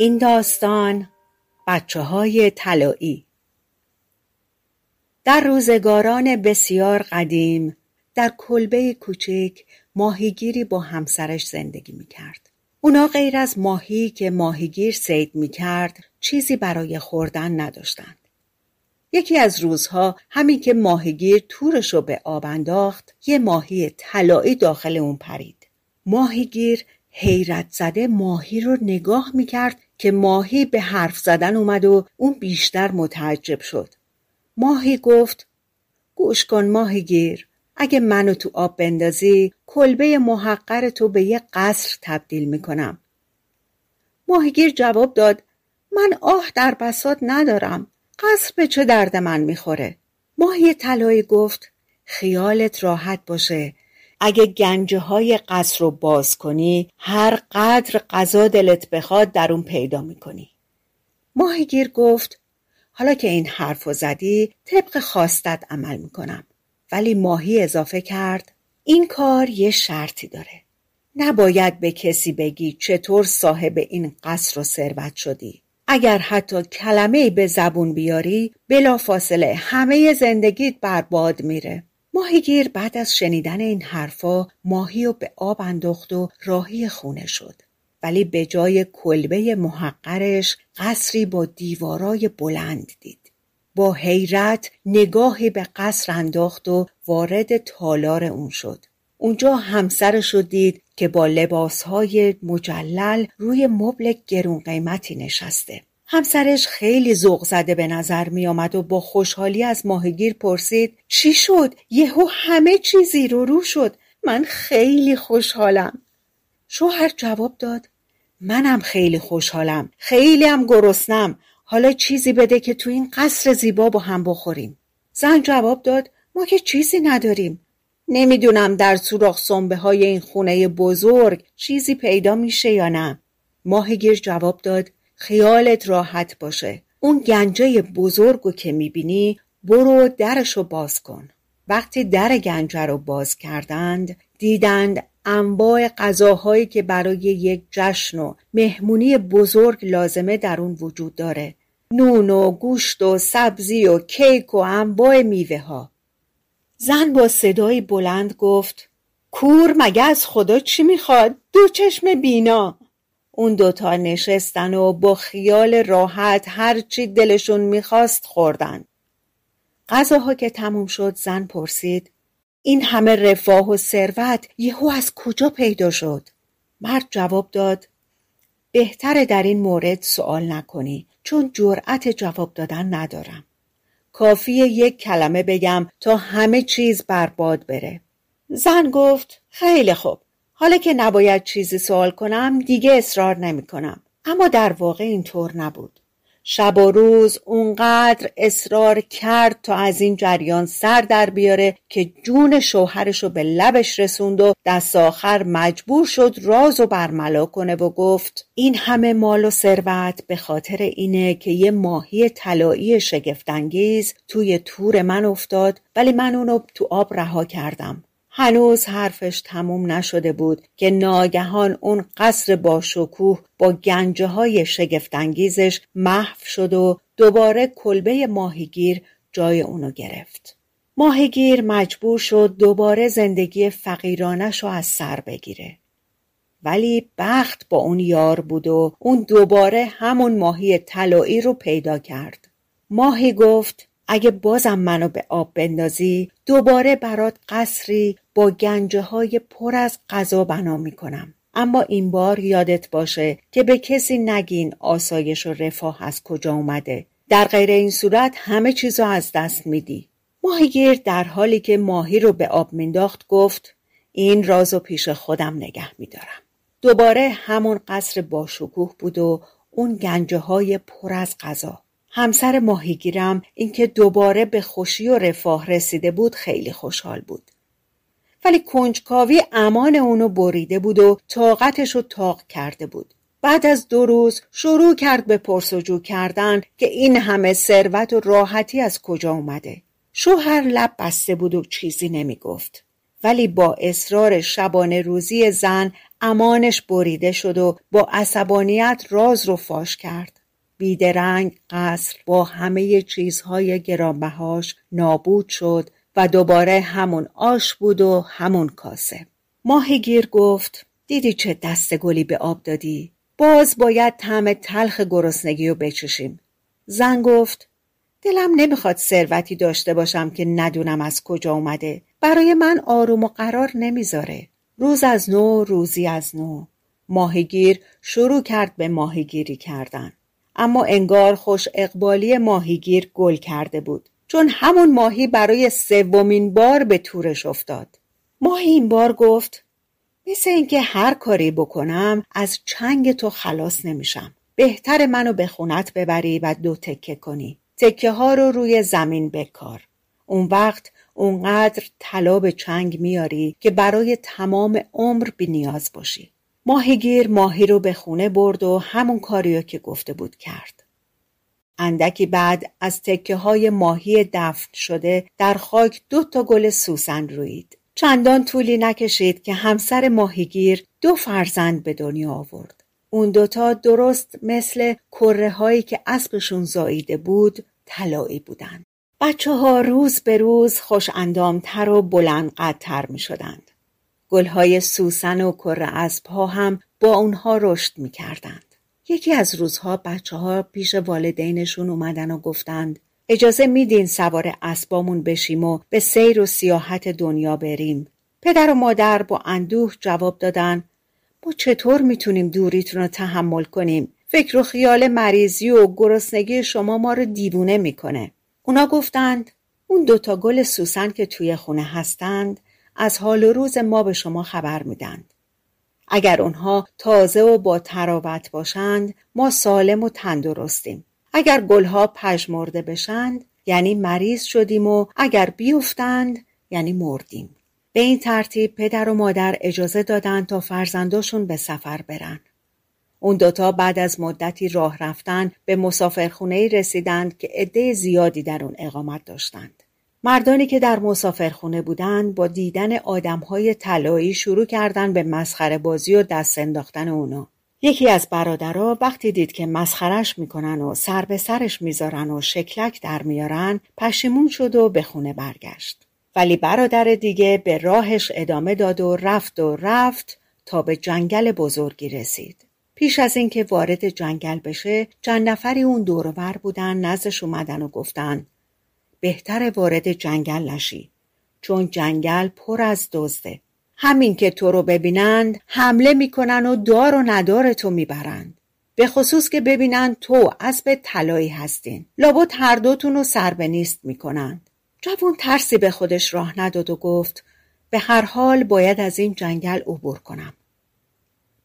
این داستان بچه های طلایی در روزگاران بسیار قدیم در کلبه کوچک ماهیگیری با همسرش زندگی می کرد. اونا غیر از ماهی که ماهیگیر سید می کرد چیزی برای خوردن نداشتند. یکی از روزها همین که ماهیگیر تورش رو به آب انداخت یه ماهی طلایی داخل اون پرید. ماهیگیر حیرت زده ماهی رو نگاه می‌کرد که ماهی به حرف زدن اومد و اون بیشتر متعجب شد. ماهی گفت گوش کن ماهیگیر اگه منو تو آب بندازی کلبه محقر تو به یه قصر تبدیل می‌کنم. ماهیگیر جواب داد من آه در بساط ندارم. قصر به چه درد من می‌خوره؟ ماهی طلایی گفت خیالت راحت باشه اگه گنجه های قصر رو باز کنی هر قدر غذا دلت بخواد در اون پیدا می‌کنی. ماهیگیر گفت حالا که این حرف و زدی طبق خواستت عمل می‌کنم. ولی ماهی اضافه کرد این کار یه شرطی داره. نباید به کسی بگی چطور صاحب این قصر و ثروت شدی. اگر حتی کلمه به زبون بیاری بلا فاصله همه زندگیت برباد میره. ماهیگیر بعد از شنیدن این حرفا ماهی رو به آب انداخت و راهی خونه شد. ولی به جای کلبه محقرش قصری با دیوارای بلند دید. با حیرت نگاهی به قصر انداخت و وارد تالار اون شد. اونجا همسرش رو دید که با لباسهای مجلل روی مبل گرون قیمتی نشسته. همسرش خیلی ذوق زده به نظر می آمد و با خوشحالی از ماهگیر پرسید چی شد؟ یهو همه چیزی رو رو شد. من خیلی خوشحالم. شوهر جواب داد منم خیلی خوشحالم. خیلی هم گرسنم. حالا چیزی بده که تو این قصر زیبا با هم بخوریم. زن جواب داد ما که چیزی نداریم. نمی‌دونم در سوراخ سنبه های این خونه بزرگ چیزی پیدا میشه یا نه. ماهگیر جواب داد خیالت راحت باشه. اون گنجه بزرگو که می‌بینی برو درشو باز کن. وقتی در گنجه رو باز کردند دیدند انواع غذاهایی که برای یک جشن و مهمونی بزرگ لازمه در اون وجود داره. نون و گوشت و سبزی و کیک و انواع میوه ها زن با صدای بلند گفت کور مگه از خدا چی می‌خواد؟ دو چشم بینا. اون دوتا نشستن و با خیال راحت هرچی دلشون می‌خواست خوردن. غذاها که تموم شد زن پرسید این همه رفاه و ثروت یهو از کجا پیدا شد؟ مرد جواب داد بهتره در این مورد سوال نکنی چون جرأت جواب دادن ندارم. کافیه یک کلمه بگم تا همه چیز برباد بره. زن گفت خیلی خوب حالا که نباید چیزی سوال کنم دیگه اصرار نمی کنم. اما در واقع اینطور نبود. شب و روز اونقدر اصرار کرد تا از این جریان سر در بیاره که جون شوهرشو به لبش رسوند و دست آخر مجبور شد راز و برملا کنه و گفت این همه مال و ثروت به خاطر اینه که یه ماهی طلایی شگفتانگیز توی تور من افتاد ولی من اونو تو آب رها کردم هنوز حرفش تموم نشده بود که ناگهان اون قصر با شکوه با گنجه های شگفتانگیزش محو شد و دوباره کلبه ماهیگیر جای اونو گرفت. ماهیگیر مجبور شد دوباره زندگی فقیرانش رو از سر بگیره. ولی بخت با اون یار بود و اون دوباره همون ماهی طلایی رو پیدا کرد. ماهی گفت اگه بازم منو به آب بندازی دوباره برات قصری با گنجه های پر از غذا بنا می‌کنم. اما این بار یادت باشه که به کسی نگین آسایش و رفاه از کجا اومده. در غیر این صورت همه چیزو از دست میدی. ماهیگیر در حالی که ماهی رو به آب مینداخت گفت این رازو پیش خودم نگه میدارم. دوباره همون قصر باشکوه بود و اون گنجه های پر از غذا. همسر ماهیگیرم اینکه دوباره به خوشی و رفاه رسیده بود خیلی خوشحال بود ولی کنجکاوی امان اونو بریده بود و طاقتش رو تاق کرده بود بعد از دو روز شروع کرد به پرسجو کردن که این همه ثروت و راحتی از کجا اومده شوهر لب بسته بود و چیزی نمی گفت. ولی با اصرار شبانه روزی زن امانش بریده شد و با عصبانیت راز رو فاش کرد. بیدرنگ قصر با همه چیزهای گرانبهاش نابود شد و دوباره همون آش بود و همون کاسه. ماهیگیر گفت دیدی چه دست گلی به آب دادی؟ باز باید طعم تلخ گرسنگی رو بچشیم. زن گفت دلم نمی‌خواد ثروتی داشته باشم که ندونم از کجا اومده. برای من آروم و قرار نمی‌ذاره. روز از نو روزی از نو. ماهیگیر شروع کرد به ماهیگیری کردن. اما انگار خوش اقبالی ماهیگیر گل کرده بود. چون همون ماهی برای سومین بار به تورش افتاد. ماهی این بار گفت مثل اینکه هر کاری بکنم از چنگ تو خلاص نمیشم. بهتر منو به خونت ببری و دو تکه کنی. تکه ها رو روی زمین بکار. اون وقت اونقدر طلا به چنگ میاری که برای تمام عمر بی نیاز باشی. ماهیگیر ماهی رو به خونه برد و همون کاریو که گفته بود کرد. اندکی بعد از تکه های ماهی دفن شده در خاک دو تا گل سوسن روید. چندان طولی نکشید که همسر ماهیگیر دو فرزند به دنیا آورد. اون دوتا درست مثل کره هایی که اسبشون زاییده بود طلایی بودند. بچه ها روز به روز خوش اندامتر و بلند قدتر می شدند. گلهای سوسن و کره اسب ها هم با اونها رشد می کردند. یکی از روزها بچه ها پیش والدینشون اومدن و گفتند اجازه میدین سوار اسبامون بشیم و به سیر و سیاحت دنیا بریم. پدر و مادر با اندوه جواب دادن ما چطور می‌تونیم دوریتون رو تحمل کنیم؟ فکر و خیال مریضی و گرسنگی شما ما رو دیوونه می‌کنه. اونا گفتند اون دوتا گل سوسن که توی خونه هستند از حال و روز ما به شما خبر میدند. اگر اونها تازه و با تراوت باشند ما سالم و تندرستیم. اگر گلها پژمرده بشند یعنی مریض شدیم و اگر بیفتند یعنی مردیم. به این ترتیب پدر و مادر اجازه دادند تا فرزنداشون به سفر برن. اون دوتا بعد از مدتی راه رفتن به مسافرخونه رسیدند که عده زیادی در اون اقامت داشتند. مردانی که در مسافرخونه بودند با دیدن آدمهای طلایی شروع کردند به مسخره بازی و دست انداختن اونا. یکی از برادرها وقتی دید که مسخرش می‌کنن و سر به سرش می‌ذارن و شکلک در میارن پشیمون شد و به خونه برگشت. ولی برادر دیگه به راهش ادامه داد و رفت و رفت تا به جنگل بزرگی رسید. پیش از اینکه وارد جنگل بشه چند نفری اون دورور بودن نزدش اومدن و گفتن بهتر وارد جنگل نشی چون جنگل پر از دزده. همین که تو رو ببینند حمله می‌کنن و دار و ندار تو می‌برند. به خصوص که ببینند تو اسب طلایی هستین. لابد هر دوتون رو سر به نیست می‌کنند. جوان ترسی به خودش راه نداد و گفت به هر حال باید از این جنگل عبور کنم.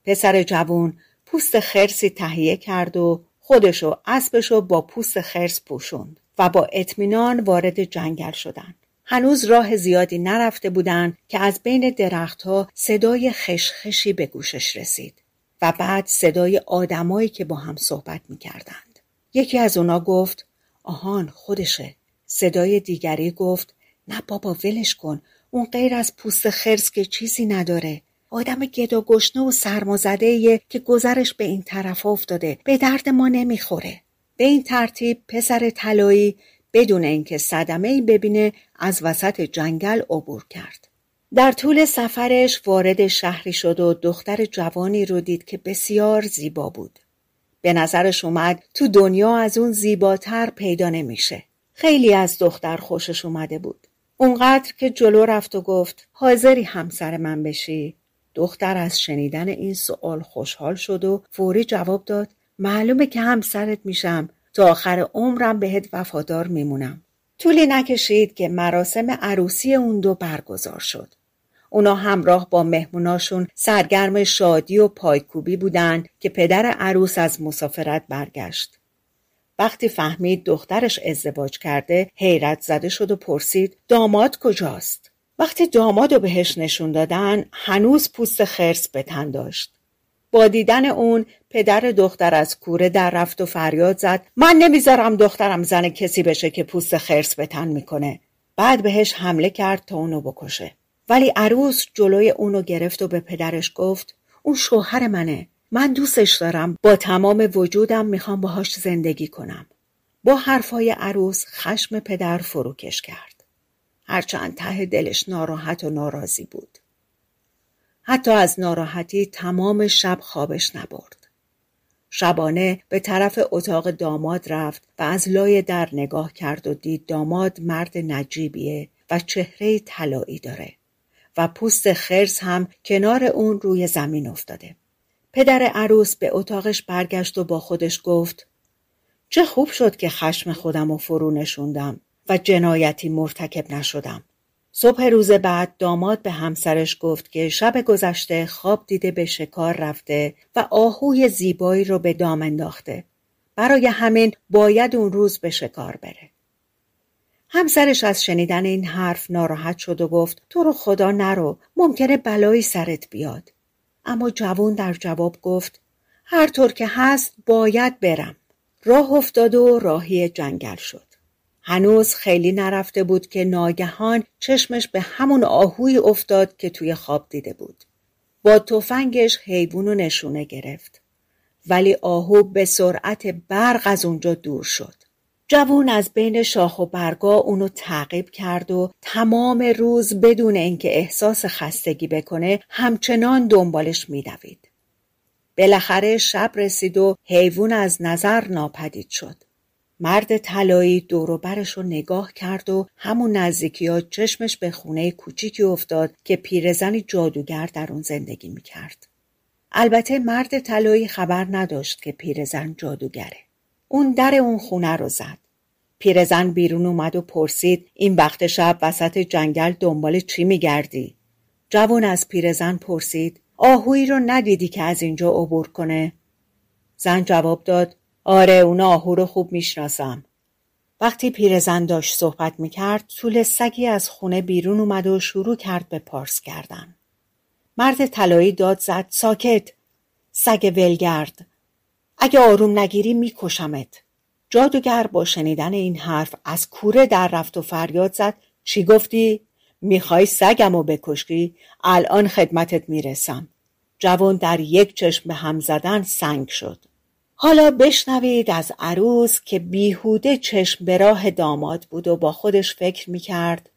پسر جوون پوست خرسی تهیه کرد و خودشو اسبشو با پوست خرس پوشوند. و با اطمینان وارد جنگل شدند. هنوز راه زیادی نرفته بودند که از بین درختها صدای خشخشی به گوشش رسید و بعد صدای آدمایی که با هم صحبت می‌کردند. یکی از اونا گفت آهان خودشه. صدای دیگری گفت نه بابا ولش کن اون غیر از پوست خرس که چیزی نداره آدم گدا گشنه و سرمازده که گذرش به این طرف افتاده به درد ما نمی‌خوره به این ترتیب پسر طلایی بدون اینکه صدمه ای ببینه از وسط جنگل عبور کرد. در طول سفرش وارد شهری شد و دختر جوانی رو دید که بسیار زیبا بود. به نظرش اومد تو دنیا از اون زیباتر پیدا نمیشه. خیلی از دختر خوشش اومده بود. اونقدر که جلو رفت و گفت حاضری همسر من بشی. دختر از شنیدن این سوال خوشحال شد و فوری جواب داد معلومه که همسرت میشم تا آخر عمرم بهت وفادار میمونم. طولی نکشید که مراسم عروسی اون دو برگزار شد. اونا همراه با مهموناشون سرگرم شادی و پایکوبی بودن که پدر عروس از مسافرت برگشت. وقتی فهمید دخترش ازدواج کرده حیرت زده شد و پرسید داماد کجاست؟ وقتی داماد رو بهش نشون دادن هنوز پوست خرس به تن داشت. با دیدن اون پدر دختر از کوره در رفت و فریاد زد. من نمی‌ذارم دخترم زن کسی بشه که پوست خرس به تن می‌کنه. بعد بهش حمله کرد تا اونو بکشه. ولی عروس جلوی اونو گرفت و به پدرش گفت اون شوهر منه. من دوستش دارم. با تمام وجودم می‌خوام باهاش زندگی کنم. با حرفای عروس خشم پدر فروکش کرد. هرچند ته دلش ناراحت و ناراضی بود. حتی از ناراحتی تمام شب خوابش نبرد شبانه به طرف اتاق داماد رفت و از لای در نگاه کرد و دید داماد مرد نجیبیه و چهره طلایی داره و پوست خرس هم کنار اون روی زمین افتاده. پدر عروس به اتاقش برگشت و با خودش گفت چه خوب شد که خشم خودم و فرو نشوندم و جنایتی مرتکب نشدم. صبح روز بعد داماد به همسرش گفت که شب گذشته خواب دیده به شکار رفته و آهوی زیبایی رو به دام انداخته. برای همین باید اون روز به شکار بره. همسرش از شنیدن این حرف ناراحت شد و گفت تو رو خدا نرو ممکنه بلایی سرت بیاد اما جوان در جواب گفت هر طور که هست باید برم راه افتاد و راهی جنگل شد هنوز خیلی نرفته بود که ناگهان چشمش به همون آهوی افتاد که توی خواب دیده بود با تفنگش حیوان و نشونه گرفت ولی آهو به سرعت برق از اونجا دور شد جوون از بین شاخ و برگا اونو تعقیب کرد و تمام روز بدون اینکه احساس خستگی بکنه همچنان دنبالش میدوید. بالاخره شب رسید و حیوان از نظر ناپدید شد. مرد طلایی دور برش رو نگاه کرد و همون نزدیکی ها چشمش به خونه کوچیکی افتاد که پیرزنی جادوگر در اون زندگی می‌کرد. البته مرد طلایی خبر نداشت که پیرزن جادوگره. اون در اون خونه رو زد. پیرزن بیرون اومد و پرسید این وقت شب وسط جنگل دنبال چی میگردی؟ جوان از پیرزن پرسید آهویی رو ندیدی که از اینجا عبور کنه؟ زن جواب داد آره اون آهو رو خوب می‌شناسم. وقتی پیرزن داشت صحبت می‌کرد طول سگی از خونه بیرون اومد و شروع کرد به پارس کردن. مرد طلایی داد زد ساکت سگ ولگرد اگه آروم نگیری میکشمت. جادوگر با شنیدن این حرف از کوره در رفت و فریاد زد چی گفتی؟ می‌خوای سگمو بکشی؟ الان خدمتت می‌رسم. جوان در یک چشم به هم زدن سنگ شد. حالا بشنوید از عروس که بیهوده چشم به راه داماد بود و با خودش فکر می‌کرد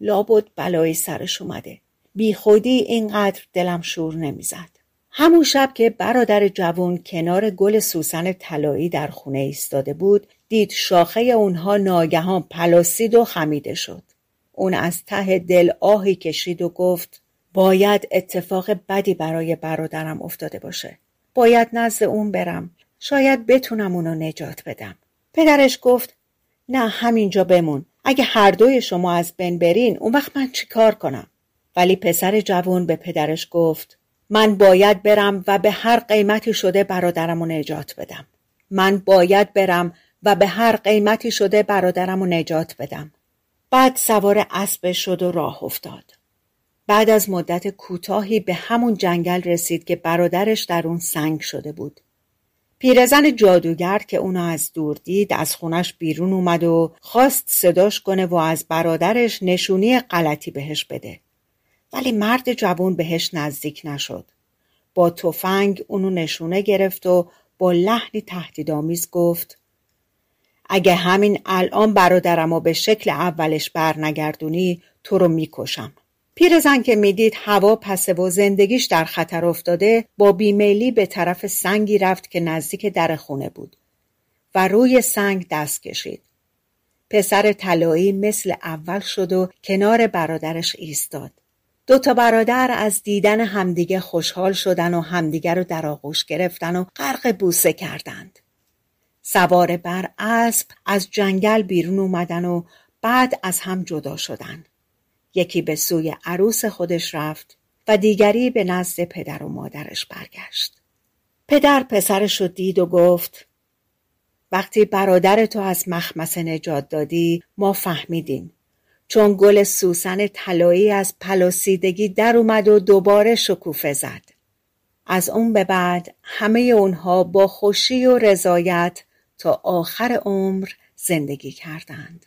لابد بلایی سرش اومده. بی خودی اینقدر دلم شور نمی‌زد. همون شب که برادر جوان کنار گل سوسن طلایی در خونه ایستاده بود دید شاخه اونها ناگهان پلاسید و خمیده شد اون از ته دل آهی کشید و گفت باید اتفاق بدی برای برادرم افتاده باشه باید نزد اون برم شاید بتونم اونو نجات بدم پدرش گفت نه همینجا بمون اگه هر دوی شما از بین برین اون وقت من چیکار کنم ولی پسر جوان به پدرش گفت من باید برم و به هر قیمتی شده برادرم و نجات بدم. من باید برم و به هر قیمتی شده برادرم و نجات بدم. بعد سوار اسب شد و راه افتاد. بعد از مدت کوتاهی به همون جنگل رسید که برادرش در اون سنگ شده بود. پیرزن جادوگر که اونو از دور دید از خونش بیرون اومد و خواست صداش کنه و از برادرش نشونی غلطی بهش بده. ولی مرد جوون بهش نزدیک نشد. با تفنگ اونو نشونه گرفت و با لحنی تهدیدآمیز گفت اگه همین الان برادرمو به شکل اولش برنگردونی تو رو می‌کشم. پیرزن که می‌دید هوا پسه و زندگیش در خطر افتاده با بیمیلی به طرف سنگی رفت که نزدیک در خونه بود و روی سنگ دست کشید. پسر طلایی مثل اول شد و کنار برادرش ایستاد. دو تا برادر از دیدن همدیگه خوشحال شدن و همدیگه رو در آغوش گرفتن و غرق بوسه کردند. سوار بر اسب از جنگل بیرون اومدن و بعد از هم جدا شدن. یکی به سوی عروس خودش رفت و دیگری به نزد پدر و مادرش برگشت. پدر پسرش رو دید و گفت وقتی برادر تو از مخمسه نجات دادی ما فهمیدیم. چون گل سوسن طلایی از پلاسیدگی در اومد و دوباره شکوفه زد. از اون به بعد همه اونها با خوشی و رضایت تا آخر عمر زندگی کردند.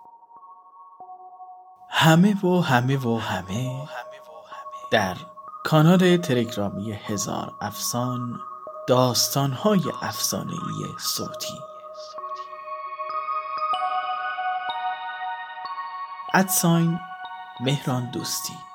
همه و همه و همه در کانال تلگرامی هزار افسان داستان های افسانه صوتی. ادساین مهران دوستی.